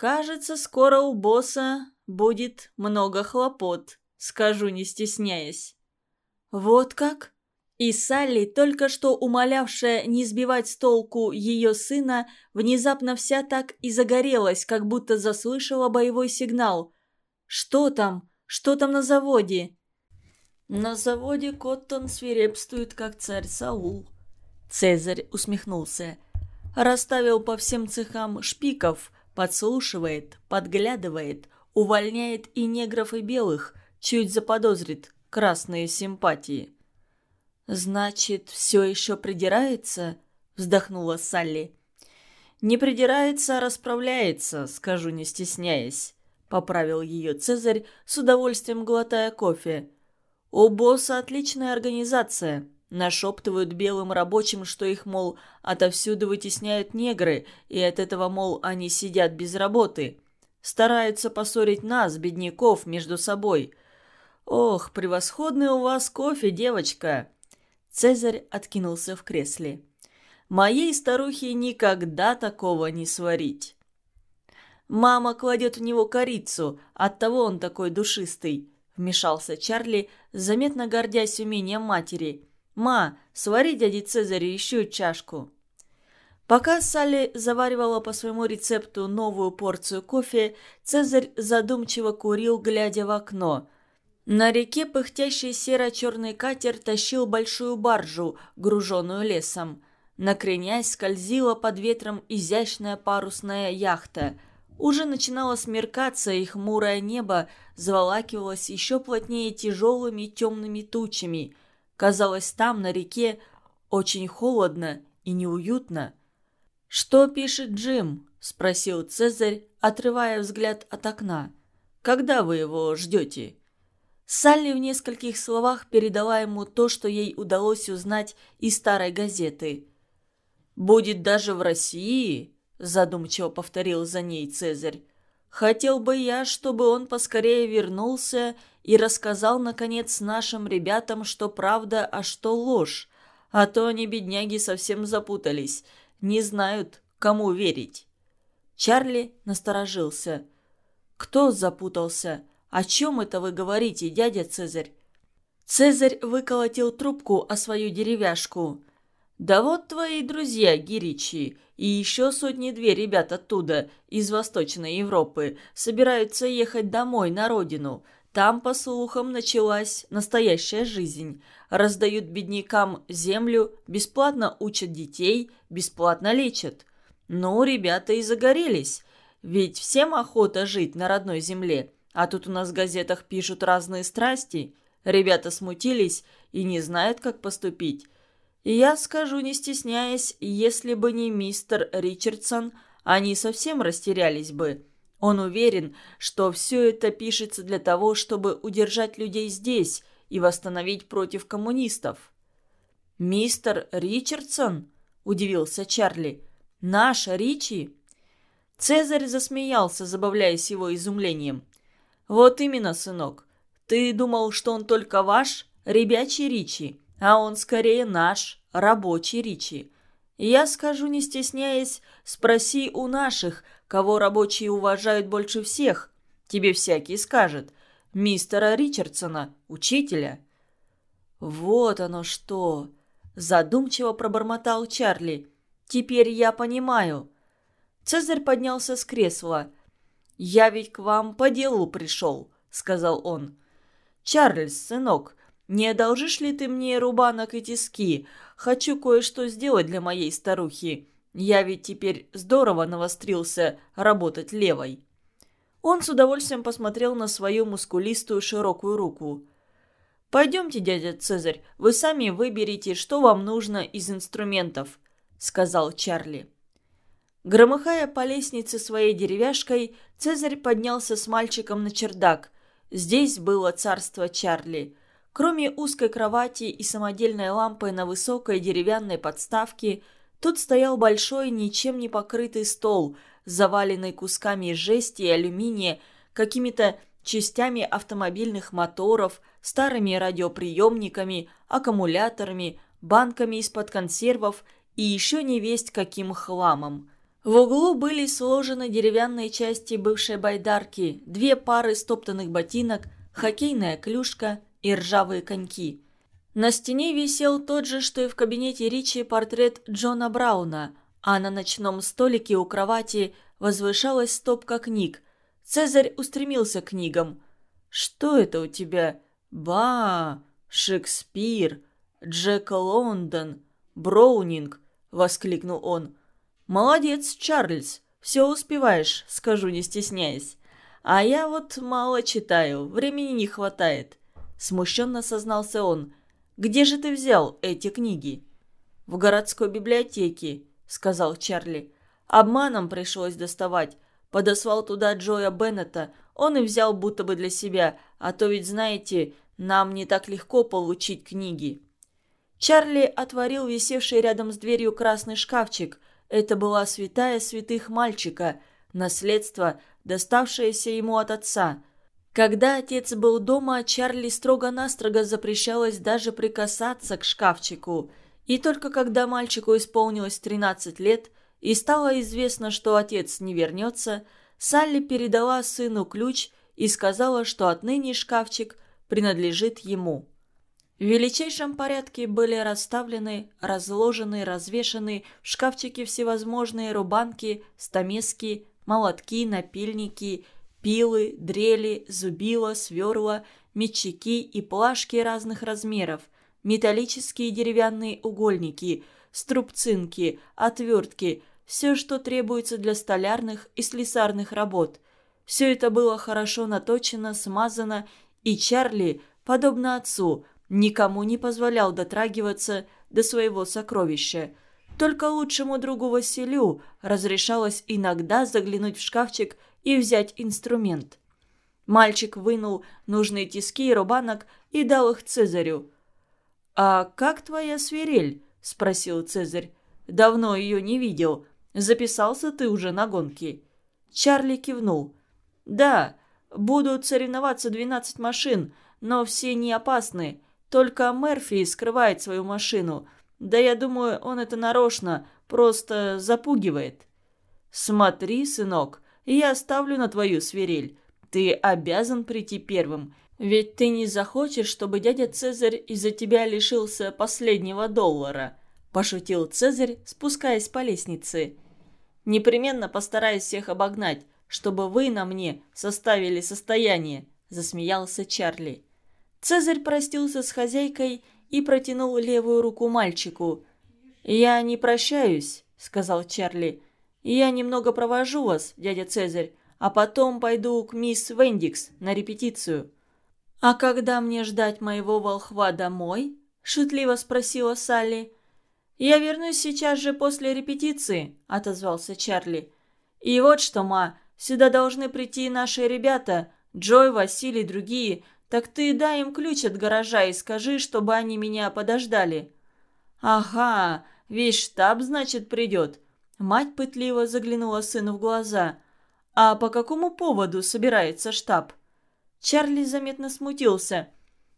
Кажется, скоро у босса будет много хлопот, скажу не стесняясь. Вот как? И Салли, только что умолявшая не сбивать с толку ее сына, внезапно вся так и загорелась, как будто заслышала боевой сигнал. «Что там? Что там на заводе?» «На заводе Коттон свирепствует, как царь Саул». Цезарь усмехнулся. Расставил по всем цехам шпиков – Подслушивает, подглядывает, увольняет и негров, и белых, чуть заподозрит красные симпатии. «Значит, все еще придирается?» – вздохнула Салли. «Не придирается, а расправляется, скажу не стесняясь», – поправил ее Цезарь, с удовольствием глотая кофе. «У босса отличная организация. Нашептывают белым рабочим, что их, мол, отовсюду вытесняют негры, и от этого, мол, они сидят без работы. Стараются поссорить нас, бедняков, между собой. «Ох, превосходный у вас кофе, девочка!» Цезарь откинулся в кресле. «Моей старухе никогда такого не сварить». «Мама кладет в него корицу, оттого он такой душистый», — вмешался Чарли, заметно гордясь умением матери — «Ма, свари дяде Цезарю еще чашку». Пока Салли заваривала по своему рецепту новую порцию кофе, Цезарь задумчиво курил, глядя в окно. На реке пыхтящий серо-черный катер тащил большую баржу, груженную лесом. Накренясь, скользила под ветром изящная парусная яхта. Уже начинало смеркаться, и хмурое небо заволакивалось еще плотнее тяжелыми темными тучами – Казалось, там, на реке, очень холодно и неуютно. «Что пишет Джим?» – спросил Цезарь, отрывая взгляд от окна. «Когда вы его ждете?» Салли в нескольких словах передала ему то, что ей удалось узнать из старой газеты. «Будет даже в России?» – задумчиво повторил за ней Цезарь. Хотел бы я, чтобы он поскорее вернулся и рассказал, наконец, нашим ребятам, что правда, а что ложь. А то они, бедняги, совсем запутались, не знают, кому верить. Чарли насторожился. «Кто запутался? О чем это вы говорите, дядя Цезарь?» Цезарь выколотил трубку о свою деревяшку. «Да вот твои друзья, Гиричи, и еще сотни-две ребят оттуда, из Восточной Европы, собираются ехать домой, на родину. Там, по слухам, началась настоящая жизнь. Раздают беднякам землю, бесплатно учат детей, бесплатно лечат. Ну, ребята и загорелись. Ведь всем охота жить на родной земле. А тут у нас в газетах пишут разные страсти. Ребята смутились и не знают, как поступить. И я скажу, не стесняясь, если бы не мистер Ричардсон, они совсем растерялись бы. Он уверен, что все это пишется для того, чтобы удержать людей здесь и восстановить против коммунистов. «Мистер Ричардсон?» – удивился Чарли. «Наш Ричи?» Цезарь засмеялся, забавляясь его изумлением. «Вот именно, сынок. Ты думал, что он только ваш, ребячий Ричи, а он скорее наш, рабочий Ричи. Я скажу, не стесняясь, спроси у наших, кого рабочие уважают больше всех. Тебе всякий скажет. Мистера Ричардсона, учителя. Вот оно что! Задумчиво пробормотал Чарли. Теперь я понимаю. Цезарь поднялся с кресла. «Я ведь к вам по делу пришел», — сказал он. «Чарльз, сынок, не одолжишь ли ты мне рубанок и тиски? Хочу кое-что сделать для моей старухи. Я ведь теперь здорово навострился работать левой». Он с удовольствием посмотрел на свою мускулистую широкую руку. «Пойдемте, дядя Цезарь, вы сами выберите, что вам нужно из инструментов», — сказал Чарли. Громыхая по лестнице своей деревяшкой, Цезарь поднялся с мальчиком на чердак. Здесь было царство Чарли. Кроме узкой кровати и самодельной лампы на высокой деревянной подставке, тут стоял большой, ничем не покрытый стол, заваленный кусками жести и алюминия, какими-то частями автомобильных моторов, старыми радиоприемниками, аккумуляторами, банками из-под консервов и еще не весть каким хламом. В углу были сложены деревянные части бывшей байдарки, две пары стоптанных ботинок, хоккейная клюшка – и ржавые коньки. На стене висел тот же, что и в кабинете Ричи, портрет Джона Брауна, а на ночном столике у кровати возвышалась стопка книг. Цезарь устремился к книгам. «Что это у тебя? Ба! Шекспир! Джек Лондон! Броунинг!» — воскликнул он. «Молодец, Чарльз! Все успеваешь, скажу не стесняясь. А я вот мало читаю, времени не хватает. Смущенно сознался он. «Где же ты взял эти книги?» «В городской библиотеке», — сказал Чарли. «Обманом пришлось доставать. Подослал туда Джоя Беннета. Он и взял будто бы для себя. А то ведь, знаете, нам не так легко получить книги». Чарли отворил висевший рядом с дверью красный шкафчик. Это была святая святых мальчика, наследство, доставшееся ему от отца. Когда отец был дома, Чарли строго-настрого запрещалось даже прикасаться к шкафчику. И только когда мальчику исполнилось 13 лет и стало известно, что отец не вернется, Салли передала сыну ключ и сказала, что отныне шкафчик принадлежит ему. В величайшем порядке были расставлены, разложены, развешаны в шкафчике всевозможные рубанки, стамески, молотки, напильники – Пилы, дрели, зубила, сверла, мечики и плашки разных размеров, металлические деревянные угольники, струбцинки, отвертки, все, что требуется для столярных и слесарных работ. Все это было хорошо наточено, смазано, и Чарли, подобно отцу, никому не позволял дотрагиваться до своего сокровища. Только лучшему другу Василю разрешалось иногда заглянуть в шкафчик и взять инструмент. Мальчик вынул нужные тиски и рубанок и дал их Цезарю. «А как твоя свирель?» – спросил Цезарь. «Давно ее не видел. Записался ты уже на гонки?» Чарли кивнул. «Да, будут соревноваться 12 машин, но все не опасны. Только Мерфи скрывает свою машину. Да я думаю, он это нарочно, просто запугивает». «Смотри, сынок, я ставлю на твою свирель. Ты обязан прийти первым. «Ведь ты не захочешь, чтобы дядя Цезарь из-за тебя лишился последнего доллара», – пошутил Цезарь, спускаясь по лестнице. «Непременно постараюсь всех обогнать, чтобы вы на мне составили состояние», – засмеялся Чарли. Цезарь простился с хозяйкой и протянул левую руку мальчику. «Я не прощаюсь», – сказал Чарли. «Я немного провожу вас, дядя Цезарь, а потом пойду к мисс Вендикс на репетицию». «А когда мне ждать моего волхва домой?» – шутливо спросила Салли. «Я вернусь сейчас же после репетиции», – отозвался Чарли. «И вот что, ма, сюда должны прийти наши ребята, Джой, Василий, другие. Так ты дай им ключ от гаража и скажи, чтобы они меня подождали». «Ага, весь штаб, значит, придет». Мать пытливо заглянула сыну в глаза. «А по какому поводу собирается штаб?» Чарли заметно смутился.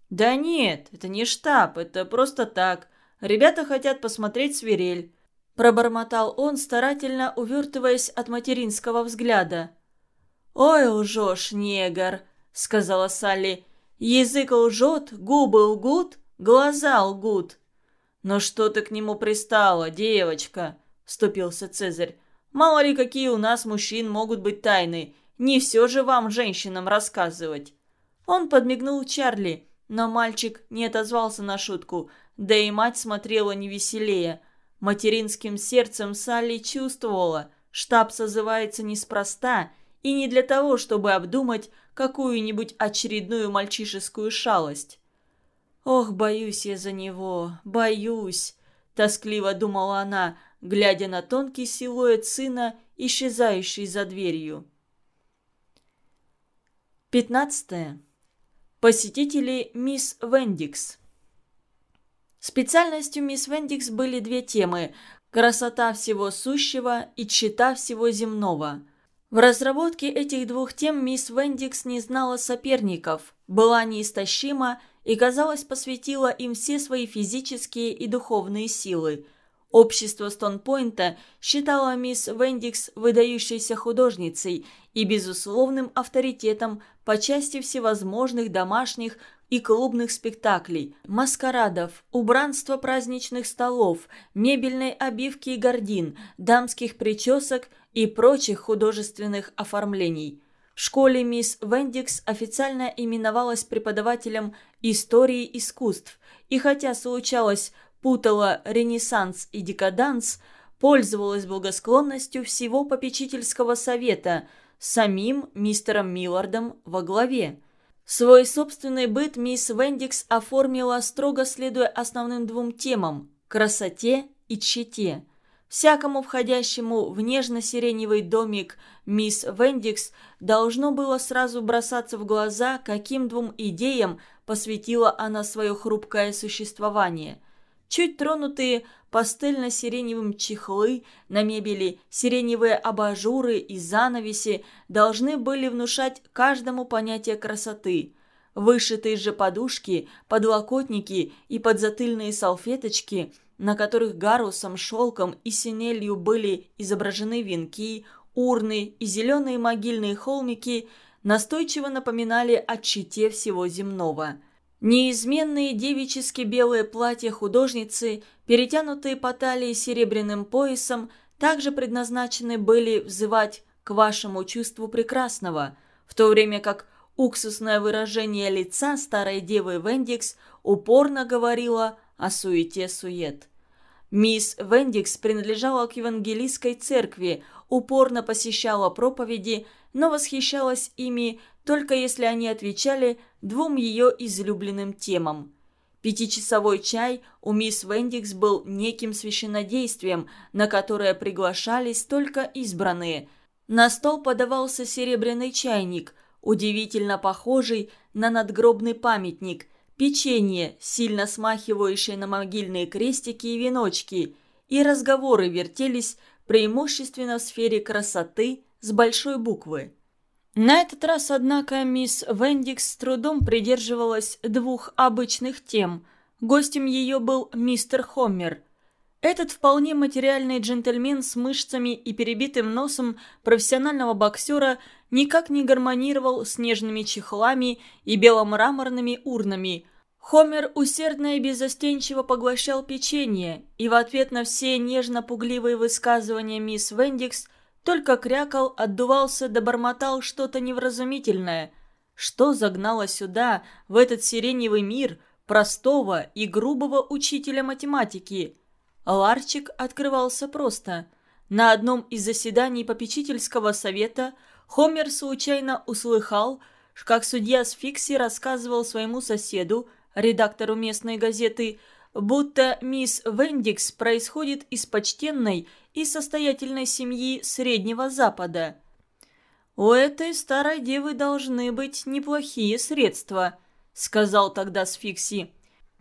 «Да нет, это не штаб, это просто так. Ребята хотят посмотреть свирель». Пробормотал он, старательно увертываясь от материнского взгляда. «Ой, лжешь, негр», — сказала Салли. «Язык лжет, губы лгут, глаза лгут». «Но что ты к нему пристала, девочка?» — вступился Цезарь. «Мало ли какие у нас мужчин могут быть тайны. Не все же вам, женщинам, рассказывать». Он подмигнул Чарли, но мальчик не отозвался на шутку, да и мать смотрела невеселее. Материнским сердцем Салли чувствовала, штаб созывается неспроста и не для того, чтобы обдумать какую-нибудь очередную мальчишескую шалость. «Ох, боюсь я за него, боюсь», — тоскливо думала она, глядя на тонкий силуэт сына, исчезающий за дверью. Пятнадцатое. Посетители мисс Вендикс. Специальностью мисс Вендикс были две темы – красота всего сущего и чита всего земного. В разработке этих двух тем мисс Вендикс не знала соперников, была неистощима и, казалось, посвятила им все свои физические и духовные силы – Общество Стонпойнта считало мисс Вендикс выдающейся художницей и безусловным авторитетом по части всевозможных домашних и клубных спектаклей, маскарадов, убранства праздничных столов, мебельной обивки и гордин, дамских причесок и прочих художественных оформлений. В школе мисс Вендикс официально именовалась преподавателем истории искусств, и хотя случалось путала ренессанс и декаданс, пользовалась благосклонностью всего попечительского совета, самим мистером Миллардом во главе. Свой собственный быт мисс Вендикс оформила строго следуя основным двум темам – красоте и тщете. Всякому входящему в нежно-сиреневый домик мисс Вендикс должно было сразу бросаться в глаза, каким двум идеям посвятила она свое хрупкое существование – чуть тронутые пастельно-сиреневым чехлы на мебели, сиреневые абажуры и занавеси должны были внушать каждому понятие красоты. Вышитые же подушки, подлокотники и подзатыльные салфеточки, на которых гарусом, шелком и синелью были изображены венки, урны и зеленые могильные холмики, настойчиво напоминали о чите всего земного – Неизменные девически белые платья художницы, перетянутые по талии серебряным поясом, также предназначены были взывать к вашему чувству прекрасного, в то время как уксусное выражение лица старой девы Вендикс упорно говорило о суете-сует. Мисс Вендикс принадлежала к евангелистской церкви, упорно посещала проповеди, но восхищалась ими только если они отвечали двум ее излюбленным темам. Пятичасовой чай у мисс Вендикс был неким священнодействием, на которое приглашались только избранные. На стол подавался серебряный чайник, удивительно похожий на надгробный памятник, печенье, сильно смахивающее на могильные крестики и веночки, и разговоры вертелись преимущественно в сфере красоты с большой буквы. На этот раз, однако, мисс Вендикс с трудом придерживалась двух обычных тем. Гостем ее был мистер Хоммер. Этот вполне материальный джентльмен с мышцами и перебитым носом профессионального боксера никак не гармонировал с нежными чехлами и беломраморными урнами. Хомер усердно и безостенчиво поглощал печенье, и в ответ на все нежно-пугливые высказывания мисс Вендикс только крякал, отдувался да бормотал что-то невразумительное. Что загнало сюда, в этот сиреневый мир, простого и грубого учителя математики? Ларчик открывался просто. На одном из заседаний попечительского совета Хомер случайно услыхал, как судья Сфикси рассказывал своему соседу, редактору местной газеты, будто мисс Вендикс происходит из почтенной и состоятельной семьи Среднего Запада. «У этой старой девы должны быть неплохие средства», — сказал тогда Сфикси.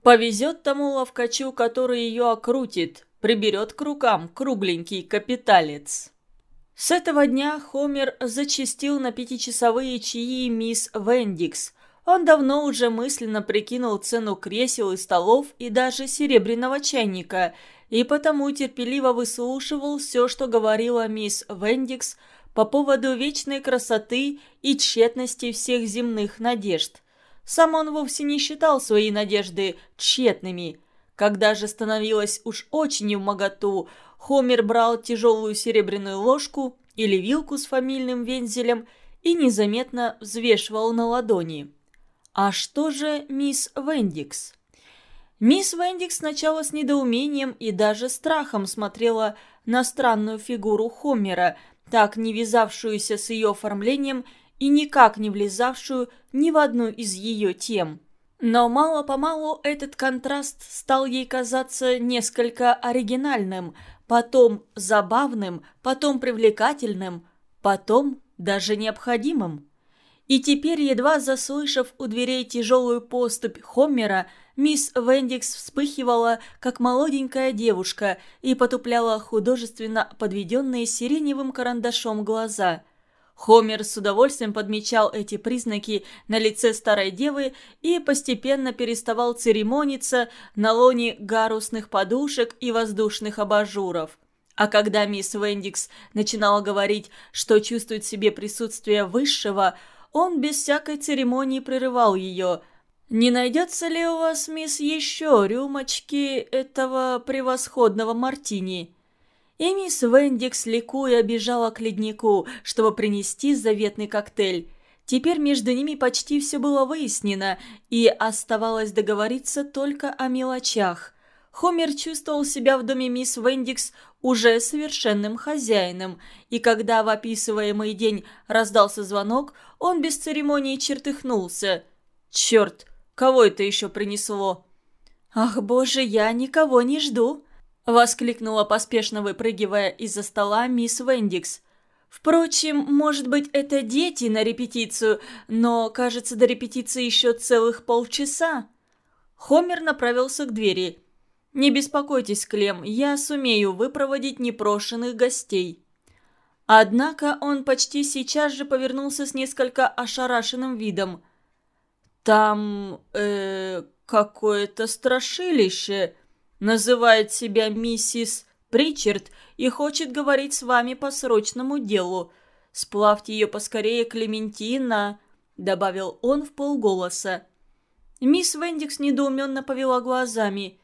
«Повезет тому ловкачу, который ее окрутит, приберет к рукам кругленький капиталец». С этого дня Хомер зачастил на пятичасовые чаи мисс Вендикс. Он давно уже мысленно прикинул цену кресел и столов и даже серебряного чайника — и потому терпеливо выслушивал все, что говорила мисс Вендикс по поводу вечной красоты и тщетности всех земных надежд. Сам он вовсе не считал свои надежды тщетными. Когда же становилось уж очень в Хомер брал тяжелую серебряную ложку или вилку с фамильным вензелем и незаметно взвешивал на ладони. А что же мисс Вендикс? Мисс Вендик сначала с недоумением и даже страхом смотрела на странную фигуру Хомера, так не вязавшуюся с ее оформлением и никак не влезавшую ни в одну из ее тем. Но мало-помалу этот контраст стал ей казаться несколько оригинальным, потом забавным, потом привлекательным, потом даже необходимым. И теперь, едва заслышав у дверей тяжелую поступь Хомера, Мисс Вендикс вспыхивала, как молоденькая девушка, и потупляла художественно подведенные сиреневым карандашом глаза. Хомер с удовольствием подмечал эти признаки на лице старой девы и постепенно переставал церемониться на лоне гарусных подушек и воздушных абажуров. А когда мисс Вендикс начинала говорить, что чувствует себе присутствие высшего, он без всякой церемонии прерывал ее – «Не найдется ли у вас, мисс, еще рюмочки этого превосходного мартини?» И мисс Вендикс, ликуя, бежала к леднику, чтобы принести заветный коктейль. Теперь между ними почти все было выяснено, и оставалось договориться только о мелочах. Хомер чувствовал себя в доме мисс Вендикс уже совершенным хозяином, и когда в описываемый день раздался звонок, он без церемонии чертыхнулся. «Черт, Кого это еще принесло?» «Ах, боже, я никого не жду!» — воскликнула, поспешно выпрыгивая из-за стола мисс Вендикс. «Впрочем, может быть, это дети на репетицию, но, кажется, до репетиции еще целых полчаса». Хомер направился к двери. «Не беспокойтесь, Клем, я сумею выпроводить непрошенных гостей». Однако он почти сейчас же повернулся с несколько ошарашенным видом – там, э, какое-то страшилище. Называет себя миссис Причард и хочет говорить с вами по срочному делу. Сплавьте ее поскорее, Клементина», — добавил он в полголоса. Мисс Вендикс недоуменно повела глазами.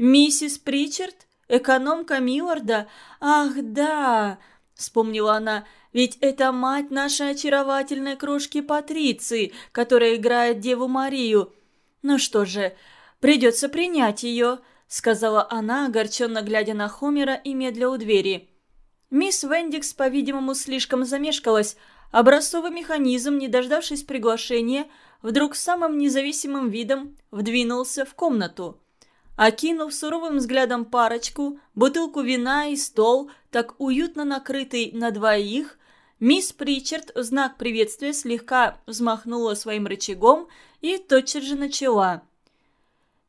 «Миссис Причард? Экономка Милларда? Ах, да!» — вспомнила она. Ведь это мать нашей очаровательной крошки Патриции, которая играет Деву Марию. Ну что же, придется принять ее», — сказала она, огорченно глядя на Хомера и медля у двери. Мисс Вендикс, по-видимому, слишком замешкалась. Образцовый механизм, не дождавшись приглашения, вдруг самым независимым видом вдвинулся в комнату. Окинув суровым взглядом парочку, бутылку вина и стол, так уютно накрытый на двоих, Мисс Причард в знак приветствия слегка взмахнула своим рычагом и тотчас же начала.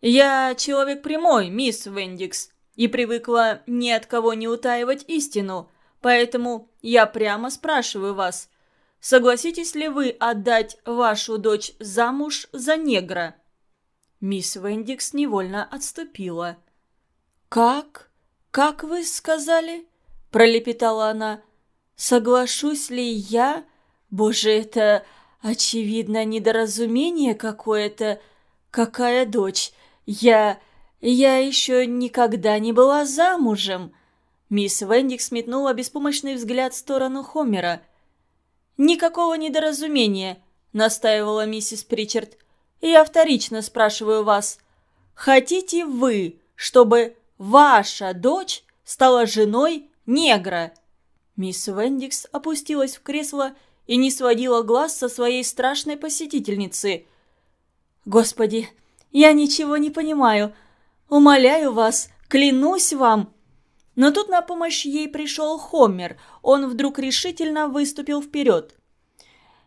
«Я человек прямой, мисс Вендикс, и привыкла ни от кого не утаивать истину, поэтому я прямо спрашиваю вас, согласитесь ли вы отдать вашу дочь замуж за негра?» Мисс Вендикс невольно отступила. «Как? Как вы сказали?» – пролепетала она. Соглашусь ли я? Боже, это очевидно недоразумение какое-то. Какая дочь? Я... я еще никогда не была замужем. Мисс Вендик сметнула беспомощный взгляд в сторону Хомера. «Никакого недоразумения», — настаивала миссис Причард. «Я вторично спрашиваю вас. Хотите вы, чтобы ваша дочь стала женой негра?» Мисс Вендикс опустилась в кресло и не сводила глаз со своей страшной посетительницы. «Господи, я ничего не понимаю. Умоляю вас, клянусь вам!» Но тут на помощь ей пришел Хомер. Он вдруг решительно выступил вперед.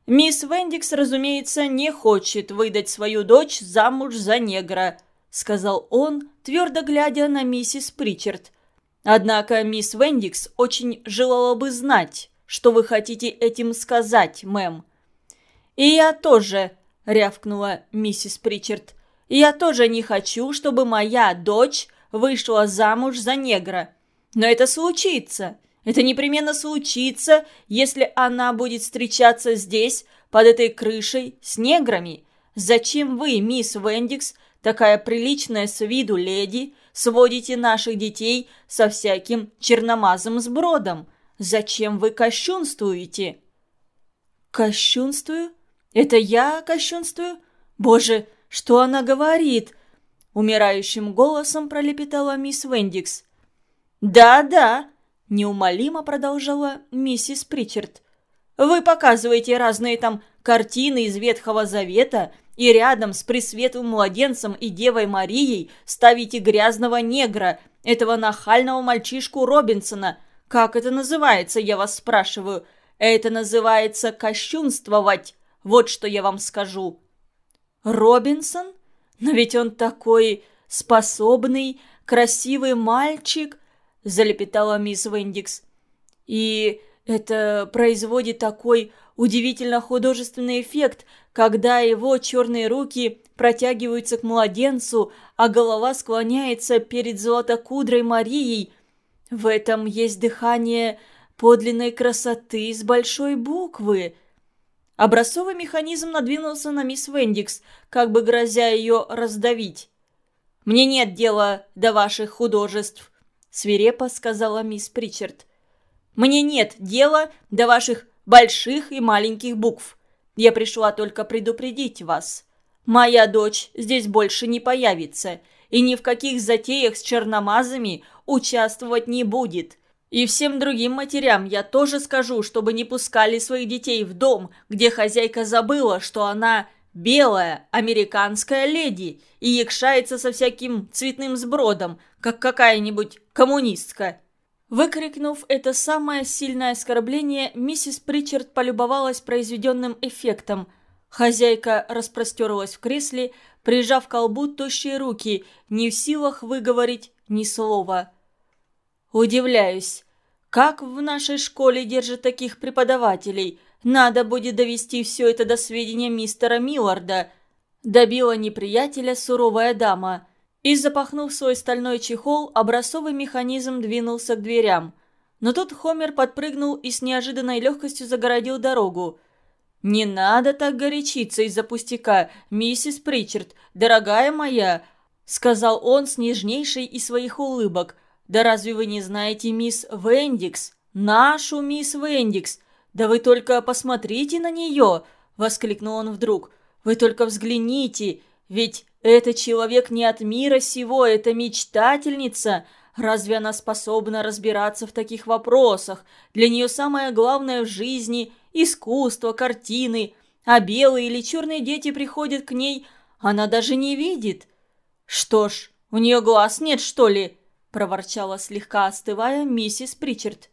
«Мисс Вендикс, разумеется, не хочет выдать свою дочь замуж за негра», сказал он, твердо глядя на миссис Причард. «Однако мисс Вендикс очень желала бы знать, что вы хотите этим сказать, мэм». «И я тоже», — рявкнула миссис Причард. «Я тоже не хочу, чтобы моя дочь вышла замуж за негра. Но это случится. Это непременно случится, если она будет встречаться здесь, под этой крышей, с неграми. Зачем вы, мисс Вендикс, такая приличная с виду леди, сводите наших детей со всяким черномазым сбродом? Зачем вы кощунствуете?» «Кощунствую? Это я кощунствую? Боже, что она говорит?» Умирающим голосом пролепетала мисс Вендикс. «Да-да», – неумолимо продолжала миссис Причард. «Вы показываете разные там картины из Ветхого Завета и рядом с Пресветлым Младенцем и Девой Марией ставите грязного негра, этого нахального мальчишку Робинсона. Как это называется, я вас спрашиваю? Это называется кощунствовать. Вот что я вам скажу». «Робинсон? Но ведь он такой способный, красивый мальчик», – залепетала мисс Вендикс. «И это производит такой удивительно художественный эффект, когда его черные руки протягиваются к младенцу, а голова склоняется перед золотокудрой Марией. В этом есть дыхание подлинной красоты с большой буквы». Образцовый механизм надвинулся на мисс Вендикс, как бы грозя ее раздавить. «Мне нет дела до ваших художеств», свирепо сказала мисс Причард. «Мне нет дела до ваших больших и маленьких букв. Я пришла только предупредить вас. Моя дочь здесь больше не появится и ни в каких затеях с черномазами участвовать не будет. И всем другим матерям я тоже скажу, чтобы не пускали своих детей в дом, где хозяйка забыла, что она белая американская леди и якшается со всяким цветным сбродом, как какая-нибудь коммунистка». Выкрикнув это самое сильное оскорбление, миссис Причард полюбовалась произведенным эффектом. Хозяйка распростерлась в кресле, прижав к колбу тощие руки, не в силах выговорить ни слова. «Удивляюсь, как в нашей школе держат таких преподавателей? Надо будет довести все это до сведения мистера Милларда», добила неприятеля суровая дама – и, запахнув свой стальной чехол, образцовый механизм двинулся к дверям. Но тут Хомер подпрыгнул и с неожиданной легкостью загородил дорогу. «Не надо так горячиться из-за пустяка, миссис Причард, дорогая моя!» Сказал он с нежнейшей из своих улыбок. «Да разве вы не знаете мисс Вендикс? Нашу мисс Вендикс! Да вы только посмотрите на нее!» Воскликнул он вдруг. «Вы только взгляните! Ведь это человек не от мира сего, это мечтательница. Разве она способна разбираться в таких вопросах? Для нее самое главное в жизни – искусство, картины. А белые или черные дети приходят к ней, она даже не видит. «Что ж, у нее глаз нет, что ли?» – проворчала слегка остывая миссис Причард.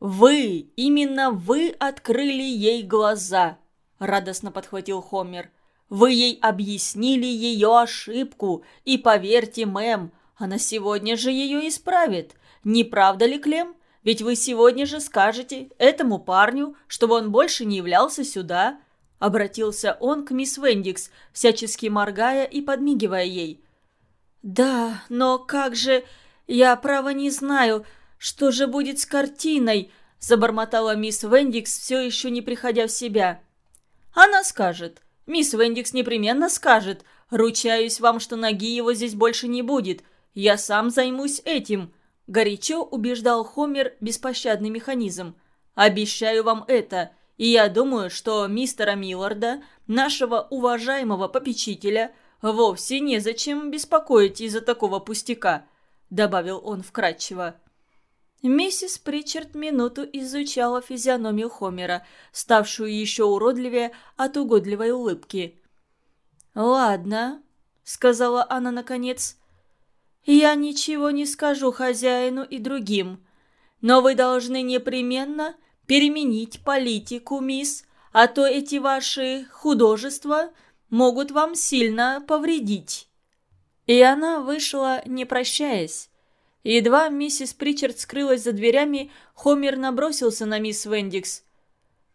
«Вы, именно вы открыли ей глаза!» – радостно подхватил Хомер. Вы ей объяснили ее ошибку, и поверьте, мэм, она сегодня же ее исправит. Не правда ли, Клем? Ведь вы сегодня же скажете этому парню, чтобы он больше не являлся сюда». Обратился он к мисс Вендикс, всячески моргая и подмигивая ей. «Да, но как же... Я, право, не знаю, что же будет с картиной. – забормотала мисс Вендикс, все еще не приходя в себя. «Она скажет. Мисс Вендикс непременно скажет. Ручаюсь вам, что ноги его здесь больше не будет. Я сам займусь этим», – горячо убеждал Хомер беспощадный механизм. «Обещаю вам это. И я думаю, что мистера Милларда, нашего уважаемого попечителя, вовсе незачем беспокоить из-за такого пустяка», – добавил он вкратчиво. Миссис Причард минуту изучала физиономию Хомера, ставшую еще уродливее от угодливой улыбки. «Ладно», — сказала она наконец, — «я ничего не скажу хозяину и другим, но вы должны непременно переменить политику, мисс, а то эти ваши художества могут вам сильно повредить». И она вышла, не прощаясь. Едва миссис Причард скрылась за дверями, Хомер набросился на мисс Вендикс.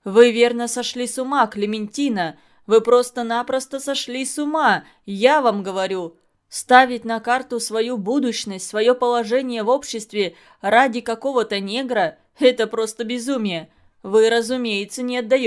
«Вы верно сошли с ума, Клементина. Вы просто-напросто сошли с ума, я вам говорю. Ставить на карту свою будущность, свое положение в обществе ради какого-то негра – это просто безумие. Вы, разумеется, не отдаете